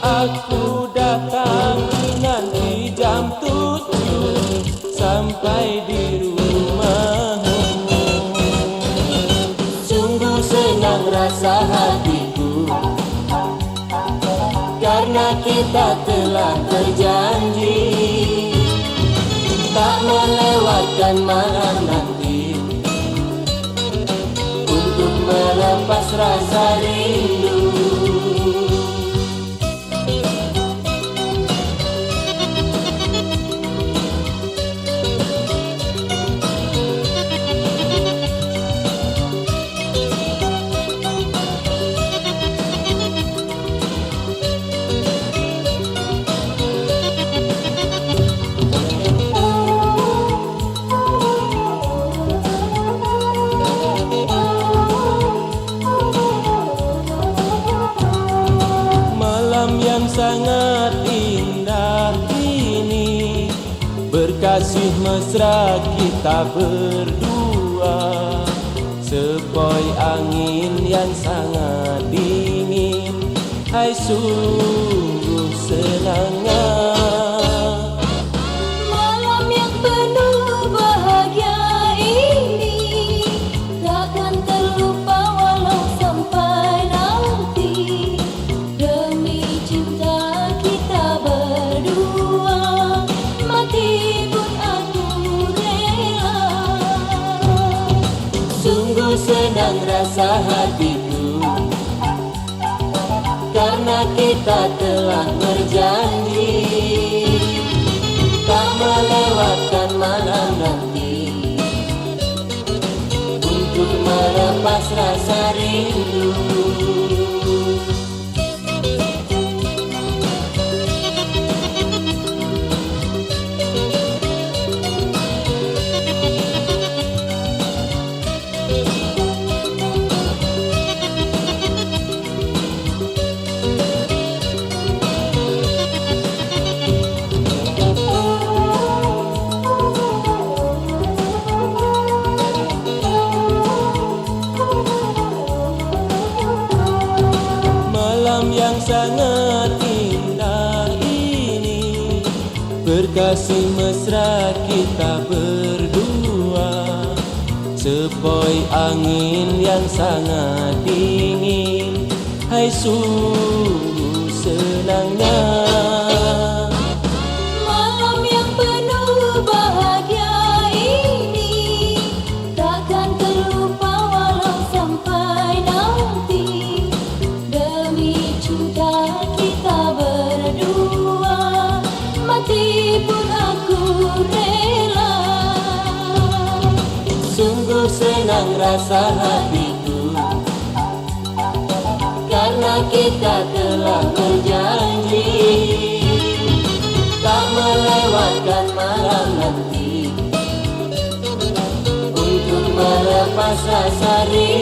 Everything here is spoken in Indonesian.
Aku datang nanti jam tujuh Sampai di rumahmu. Sungguh senang rasa hatiku. Karena kita telah berjanji Tak melewatkan malam nanti. Untuk melepas rasa rindu sangat indah ini. Berkasih mesra kita berdua. Sepoi angin yang sangat dingin. Hai sungguh senangnya senang rasa hatiku. Karena kita telah berjanji Tak melewatkan malam nanti. Untuk melepas rasa rindu sangat indah ini. Berkasih mesra kita berdua. Sepoi angin yang sangat dingin. Hai sungguh senangnya senang rasa hatiku. Karena kita telah berjanji Tak melewatkan malam nanti. Untuk melepas rasa rindu